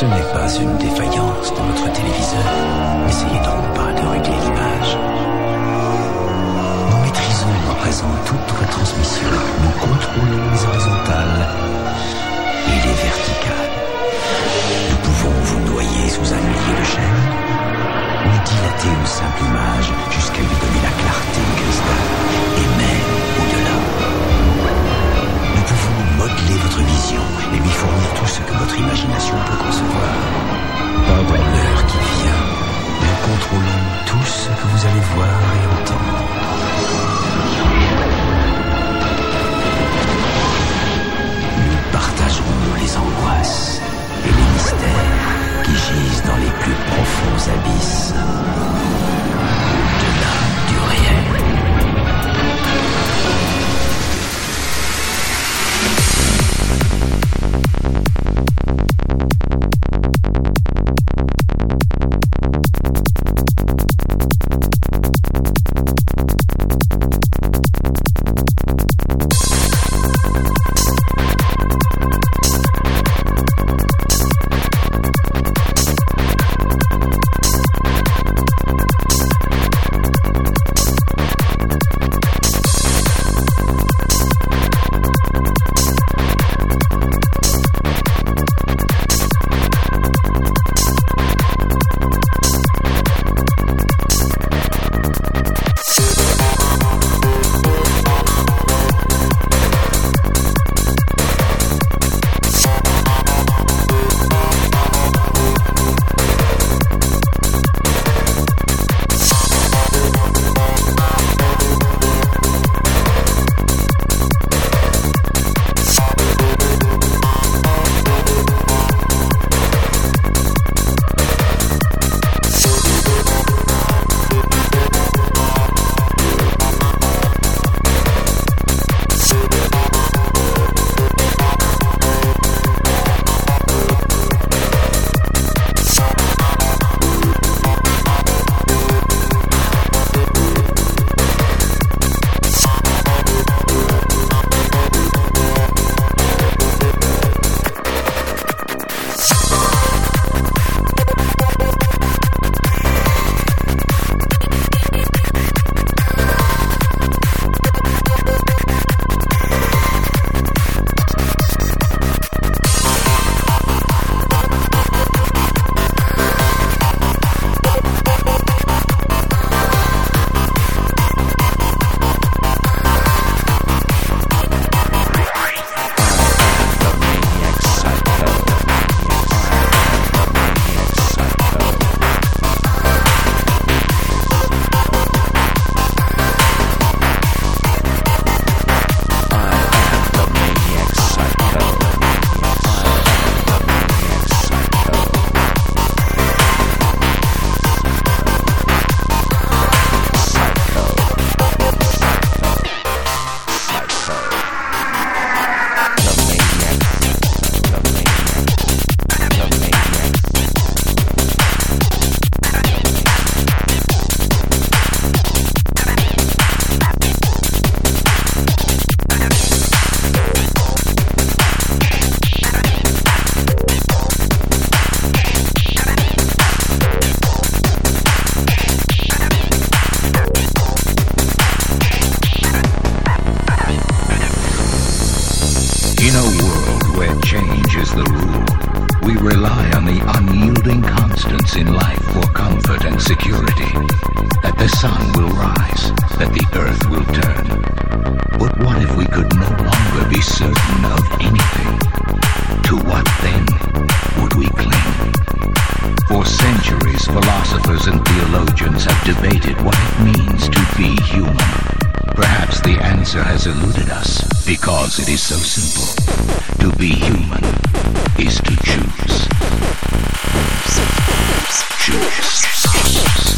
Ce n'est pas une défaillance de votre téléviseur. Essayez donc pas de régler l'image. Nous maîtrisons à présent toute retransmission. Nous unyielding in life for comfort and security. That the sun will rise, that the earth will turn. But what if we could no longer be certain of anything? To what then would we cling? For centuries, philosophers and theologians have debated what it means to be human. Perhaps the answer has eluded us because it is so simple. To be human is to choose. Choose.